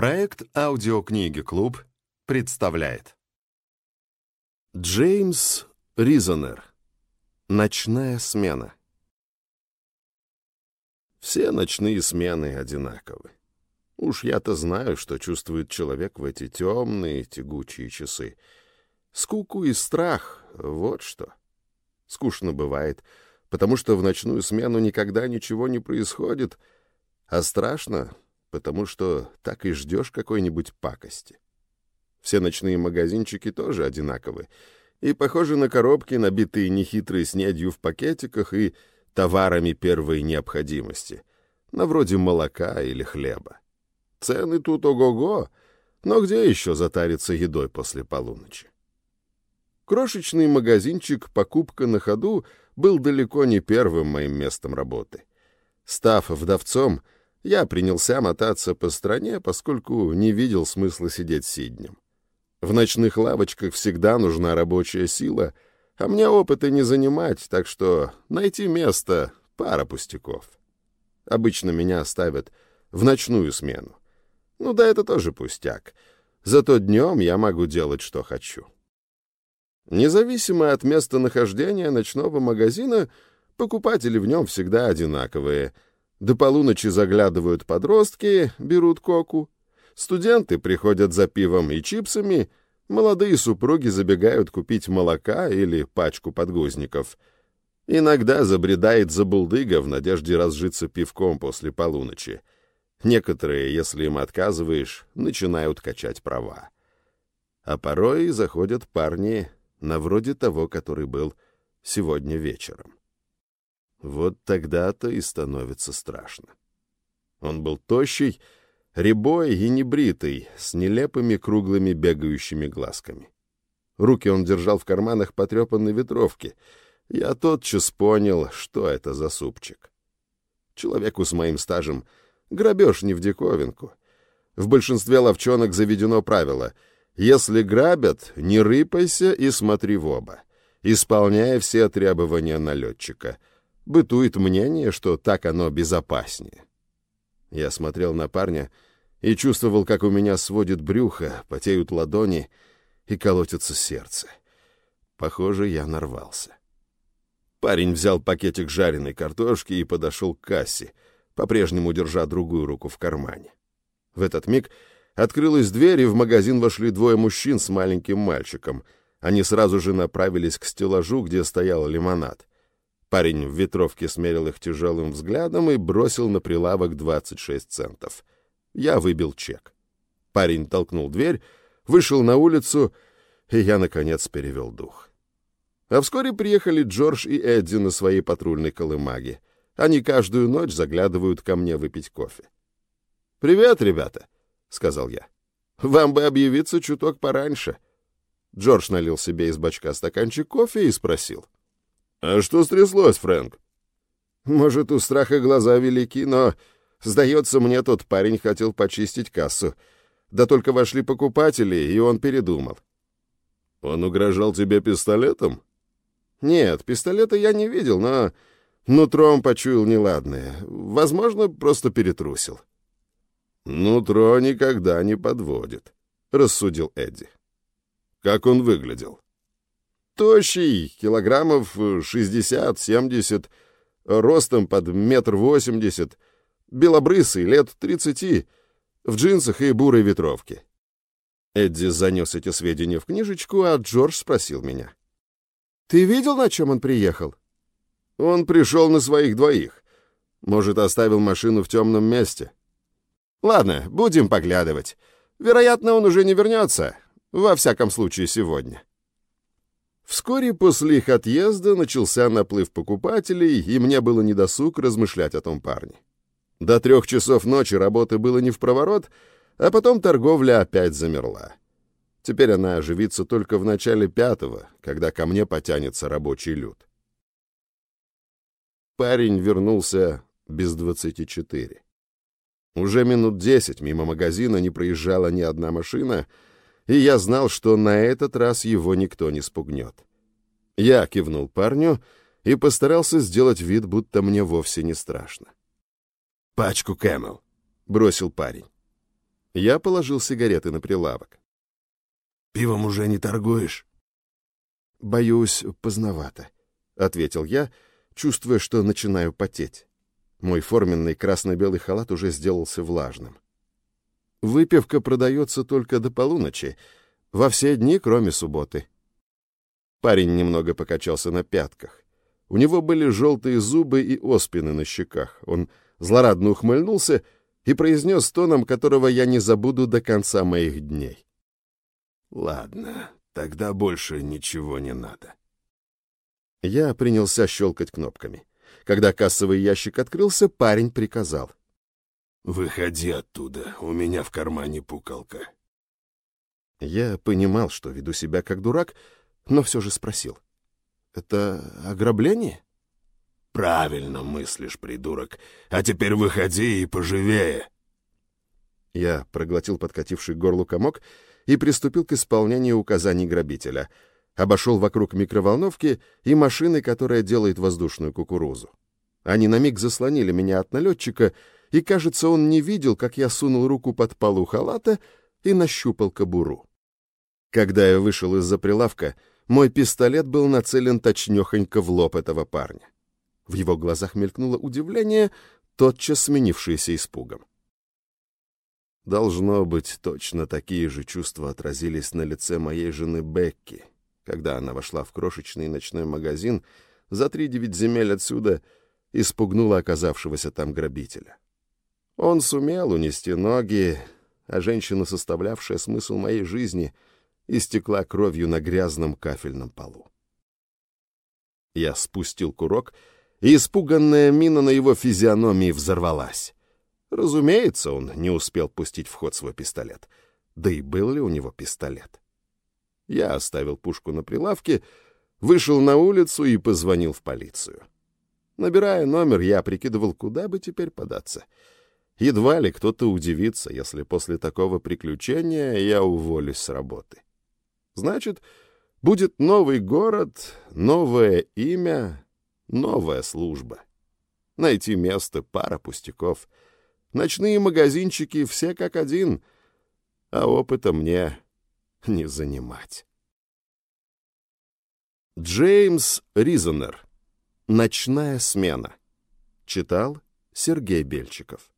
Проект «Аудиокниги Клуб» представляет Джеймс Ризонер «Ночная смена» Все ночные смены одинаковы. Уж я-то знаю, что чувствует человек в эти темные, тягучие часы. Скуку и страх — вот что. Скучно бывает, потому что в ночную смену никогда ничего не происходит, а страшно, потому что так и ждешь какой-нибудь пакости. Все ночные магазинчики тоже одинаковы и похожи на коробки, набитые нехитрой снедью в пакетиках и товарами первой необходимости, на вроде молока или хлеба. Цены тут ого-го, но где еще затариться едой после полуночи? Крошечный магазинчик «Покупка на ходу» был далеко не первым моим местом работы. Став вдовцом, я принялся мотаться по стране, поскольку не видел смысла сидеть сиднем. В ночных лавочках всегда нужна рабочая сила, а мне опыта не занимать, так что найти место — пара пустяков. Обычно меня ставят в ночную смену. Ну да, это тоже пустяк. Зато днем я могу делать, что хочу. Независимо от местонахождения ночного магазина, покупатели в нем всегда одинаковые — до полуночи заглядывают подростки, берут коку. Студенты приходят за пивом и чипсами. Молодые супруги забегают купить молока или пачку подгузников. Иногда забредает забулдыга в надежде разжиться пивком после полуночи. Некоторые, если им отказываешь, начинают качать права. А порой заходят парни на вроде того, который был сегодня вечером. Вот тогда-то и становится страшно. Он был тощий, рябой и небритый, с нелепыми круглыми бегающими глазками. Руки он держал в карманах потрепанной ветровки. Я тотчас понял, что это за супчик. Человеку с моим стажем грабеж не в диковинку. В большинстве ловчонок заведено правило «Если грабят, не рыпайся и смотри в оба, исполняя все требования налетчика» бытует мнение, что так оно безопаснее. Я смотрел на парня и чувствовал, как у меня сводит брюхо, потеют ладони и колотится сердце. Похоже, я нарвался. Парень взял пакетик жареной картошки и подошел к кассе, по-прежнему держа другую руку в кармане. В этот миг открылась дверь, и в магазин вошли двое мужчин с маленьким мальчиком. Они сразу же направились к стеллажу, где стоял лимонад. Парень в ветровке смерил их тяжелым взглядом и бросил на прилавок 26 центов. Я выбил чек. Парень толкнул дверь, вышел на улицу, и я, наконец, перевел дух. А вскоре приехали Джордж и Эдди на своей патрульной колымаге. Они каждую ночь заглядывают ко мне выпить кофе. «Привет, ребята», — сказал я. «Вам бы объявиться чуток пораньше». Джордж налил себе из бачка стаканчик кофе и спросил. — «А что стряслось, Фрэнк?» «Может, у страха глаза велики, но, сдается мне, тот парень хотел почистить кассу. Да только вошли покупатели, и он передумал». «Он угрожал тебе пистолетом?» «Нет, пистолета я не видел, но нутром почуял неладное. Возможно, просто перетрусил». «Нутро никогда не подводит», — рассудил Эдди. «Как он выглядел?» Тощий, килограммов 60-70, ростом под метр восемьдесят, белобрысый, лет тридцати, в джинсах и бурой ветровке. Эдди занес эти сведения в книжечку, а Джордж спросил меня. «Ты видел, на чем он приехал?» «Он пришел на своих двоих. Может, оставил машину в темном месте?» «Ладно, будем поглядывать. Вероятно, он уже не вернется. Во всяком случае, сегодня». Вскоре после их отъезда начался наплыв покупателей, и мне было недосуг размышлять о том парне. До трех часов ночи работы было не в проворот, а потом торговля опять замерла. Теперь она оживится только в начале пятого, когда ко мне потянется рабочий люд. Парень вернулся без двадцати четыре. Уже минут десять мимо магазина не проезжала ни одна машина — и я знал, что на этот раз его никто не спугнет. Я кивнул парню и постарался сделать вид, будто мне вовсе не страшно. «Пачку Camel», — бросил парень. Я положил сигареты на прилавок. «Пивом уже не торгуешь?» «Боюсь, поздновато», — ответил я, чувствуя, что начинаю потеть. Мой форменный красно-белый халат уже сделался влажным. Выпивка продается только до полуночи, во все дни, кроме субботы. Парень немного покачался на пятках. У него были желтые зубы и оспины на щеках. Он злорадно ухмыльнулся и произнес тоном, которого я не забуду до конца моих дней. «Ладно, тогда больше ничего не надо». Я принялся щелкать кнопками. Когда кассовый ящик открылся, парень приказал. «Выходи оттуда, у меня в кармане пукалка». Я понимал, что веду себя как дурак, но все же спросил. «Это ограбление?» «Правильно мыслишь, придурок. А теперь выходи и поживее». Я проглотил подкативший горлу комок и приступил к исполнению указаний грабителя. Обошел вокруг микроволновки и машины, которая делает воздушную кукурузу. Они на миг заслонили меня от налетчика, и, кажется, он не видел, как я сунул руку под полу халата и нащупал кобуру. Когда я вышел из-за прилавка, мой пистолет был нацелен точнёхонько в лоб этого парня. В его глазах мелькнуло удивление, тотчас сменившееся испугом. Должно быть, точно такие же чувства отразились на лице моей жены Бекки, когда она вошла в крошечный ночной магазин за три девять земель отсюда и спугнула оказавшегося там грабителя. Он сумел унести ноги, а женщина, составлявшая смысл моей жизни, истекла кровью на грязном кафельном полу. Я спустил курок, и испуганная мина на его физиономии взорвалась. Разумеется, он не успел пустить в ход свой пистолет. Да и был ли у него пистолет? Я оставил пушку на прилавке, вышел на улицу и позвонил в полицию. Набирая номер, я прикидывал, куда бы теперь податься. Едва ли кто-то удивится, если после такого приключения я уволюсь с работы. Значит, будет новый город, новое имя, новая служба. Найти место — пара пустяков — Ночные магазинчики все как один, а опыта мне не занимать. Джеймс Ризонер. Ночная смена. Читал Сергей Бельчиков.